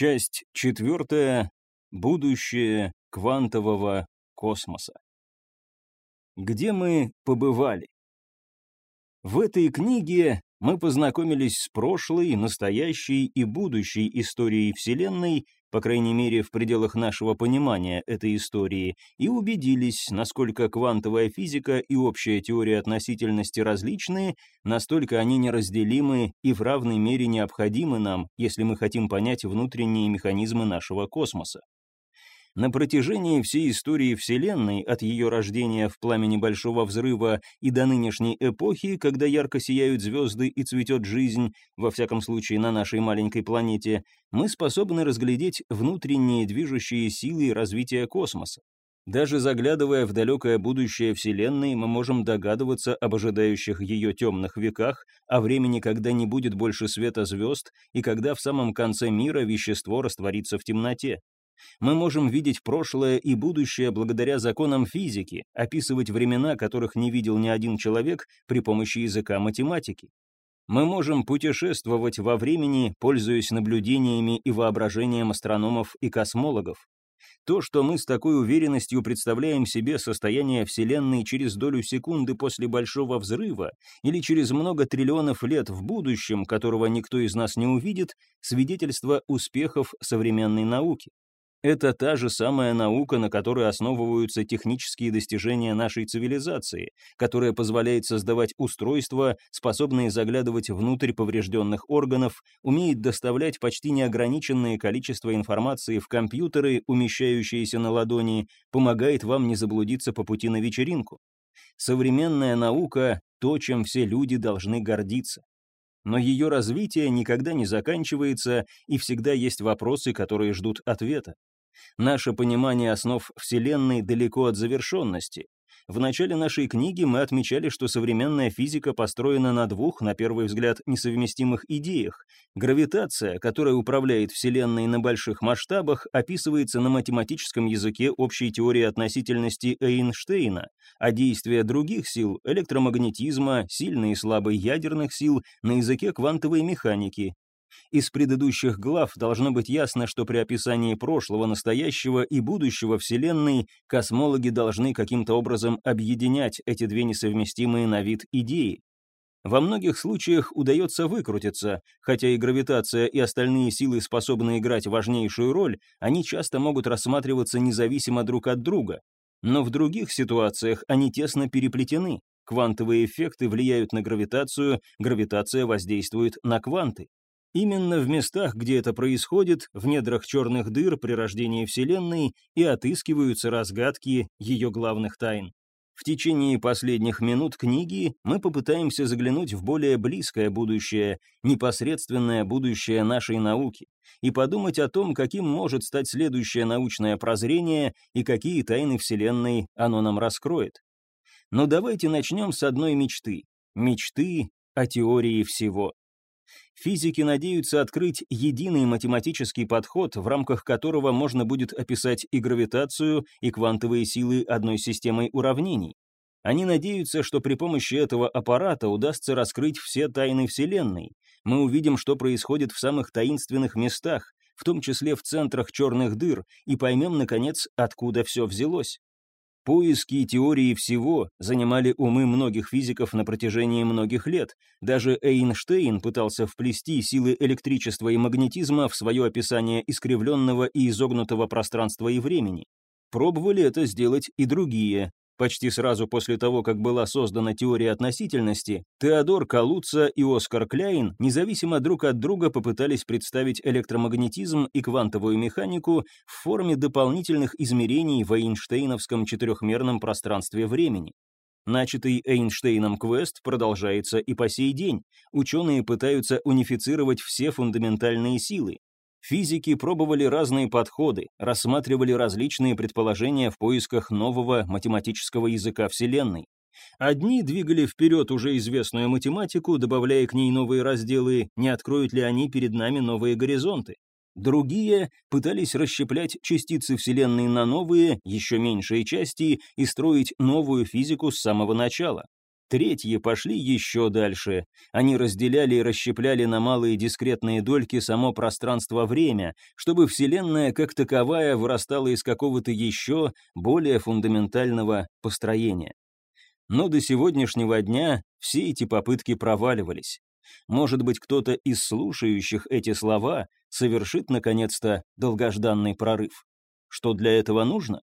Часть четвертая. Будущее квантового космоса. Где мы побывали? В этой книге мы познакомились с прошлой, настоящей и будущей историей Вселенной, по крайней мере в пределах нашего понимания этой истории, и убедились, насколько квантовая физика и общая теория относительности различны, настолько они неразделимы и в равной мере необходимы нам, если мы хотим понять внутренние механизмы нашего космоса. На протяжении всей истории Вселенной, от ее рождения в пламени Большого Взрыва и до нынешней эпохи, когда ярко сияют звезды и цветет жизнь, во всяком случае на нашей маленькой планете, мы способны разглядеть внутренние движущие силы развития космоса. Даже заглядывая в далекое будущее Вселенной, мы можем догадываться об ожидающих ее темных веках, о времени, когда не будет больше света звезд, и когда в самом конце мира вещество растворится в темноте. Мы можем видеть прошлое и будущее благодаря законам физики, описывать времена, которых не видел ни один человек при помощи языка математики. Мы можем путешествовать во времени, пользуясь наблюдениями и воображением астрономов и космологов. То, что мы с такой уверенностью представляем себе состояние Вселенной через долю секунды после Большого Взрыва или через много триллионов лет в будущем, которого никто из нас не увидит, свидетельство успехов современной науки. Это та же самая наука, на которой основываются технические достижения нашей цивилизации, которая позволяет создавать устройства, способные заглядывать внутрь поврежденных органов, умеет доставлять почти неограниченное количество информации в компьютеры, умещающиеся на ладони, помогает вам не заблудиться по пути на вечеринку. Современная наука — то, чем все люди должны гордиться но ее развитие никогда не заканчивается, и всегда есть вопросы, которые ждут ответа. Наше понимание основ Вселенной далеко от завершенности. В начале нашей книги мы отмечали, что современная физика построена на двух, на первый взгляд, несовместимых идеях. Гравитация, которая управляет Вселенной на больших масштабах, описывается на математическом языке общей теории относительности Эйнштейна, а действия других сил, электромагнетизма, сильной и слабой ядерных сил, на языке квантовой механики, из предыдущих глав должно быть ясно, что при описании прошлого, настоящего и будущего Вселенной космологи должны каким-то образом объединять эти две несовместимые на вид идеи. Во многих случаях удается выкрутиться, хотя и гравитация и остальные силы способны играть важнейшую роль, они часто могут рассматриваться независимо друг от друга. Но в других ситуациях они тесно переплетены. Квантовые эффекты влияют на гравитацию, гравитация воздействует на кванты. Именно в местах, где это происходит, в недрах черных дыр при рождении Вселенной и отыскиваются разгадки ее главных тайн. В течение последних минут книги мы попытаемся заглянуть в более близкое будущее, непосредственное будущее нашей науки, и подумать о том, каким может стать следующее научное прозрение и какие тайны Вселенной оно нам раскроет. Но давайте начнем с одной мечты. Мечты о теории всего. Физики надеются открыть единый математический подход, в рамках которого можно будет описать и гравитацию, и квантовые силы одной системой уравнений. Они надеются, что при помощи этого аппарата удастся раскрыть все тайны Вселенной. Мы увидим, что происходит в самых таинственных местах, в том числе в центрах черных дыр, и поймем, наконец, откуда все взялось. Поиски теории всего занимали умы многих физиков на протяжении многих лет. Даже Эйнштейн пытался вплести силы электричества и магнетизма в свое описание искривленного и изогнутого пространства и времени. Пробовали это сделать и другие. Почти сразу после того, как была создана теория относительности, Теодор Калуца и Оскар Кляйн независимо друг от друга попытались представить электромагнетизм и квантовую механику в форме дополнительных измерений в Эйнштейновском четырехмерном пространстве времени. Начатый Эйнштейном квест продолжается и по сей день. Ученые пытаются унифицировать все фундаментальные силы, Физики пробовали разные подходы, рассматривали различные предположения в поисках нового математического языка Вселенной. Одни двигали вперед уже известную математику, добавляя к ней новые разделы, не откроют ли они перед нами новые горизонты. Другие пытались расщеплять частицы Вселенной на новые, еще меньшие части и строить новую физику с самого начала. Третьи пошли еще дальше. Они разделяли и расщепляли на малые дискретные дольки само пространство-время, чтобы Вселенная как таковая вырастала из какого-то еще более фундаментального построения. Но до сегодняшнего дня все эти попытки проваливались. Может быть, кто-то из слушающих эти слова совершит, наконец-то, долгожданный прорыв. Что для этого нужно?